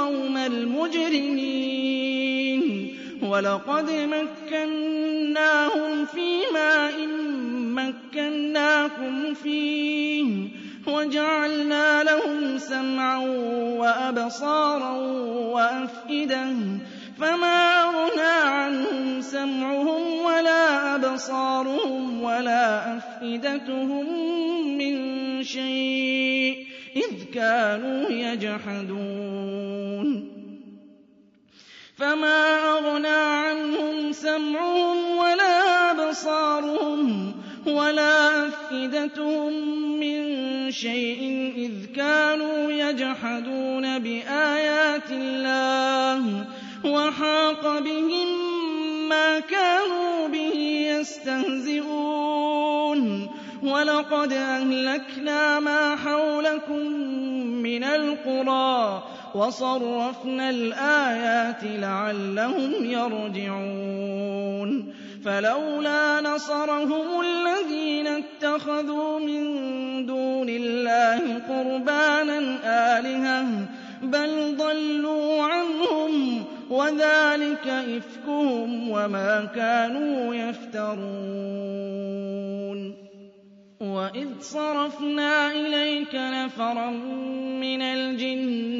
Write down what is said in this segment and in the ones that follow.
القوم المجرمين ولقد مكناهم فيما إن مكناكم فيه وجعلنا لهم سمعا وأبصارا وأفئدة فما أغنى عنهم سمعهم ولا أبصارهم ولا أفئدتهم من شيء إذ كانوا يجحدون فما أغنى عنهم سمعهم ولا أبصارهم ولا أفئدتهم من شيء إذ كانوا يجحدون بآيات الله وحاق بهم ما كانوا به يستهزئون ولقد أهلكنا ما حولكم من القرى وصرفنا الآيات لعلهم يرجعون. فلولا نصرهم الذين اتخذوا من دون الله قربانا آلهة بل ضلوا عنهم وذلك إفكهم وما كانوا يفترون. وإذ صرفنا إليك نفرا من الجن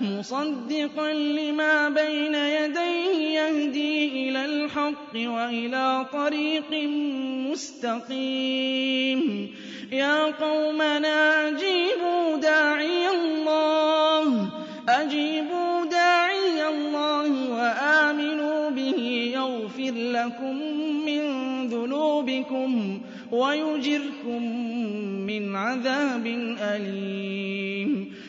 مصدقا لما بين يديه يهدي إلى الحق وإلى طريق مستقيم. يا قومنا أجيبوا داعي الله. أجيبوا داعي الله وآمنوا به. يغفر لكم من ذنوبكم ويجركم من عذاب أليم.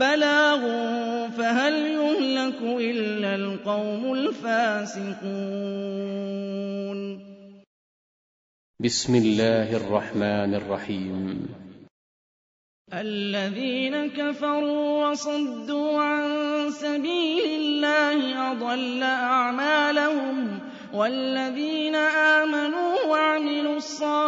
بلاغ فهل يهلك إلا القوم الفاسقون. بسم الله الرحمن الرحيم. الذين كفروا وصدوا عن سبيل الله أضل أعمالهم والذين آمنوا وعملوا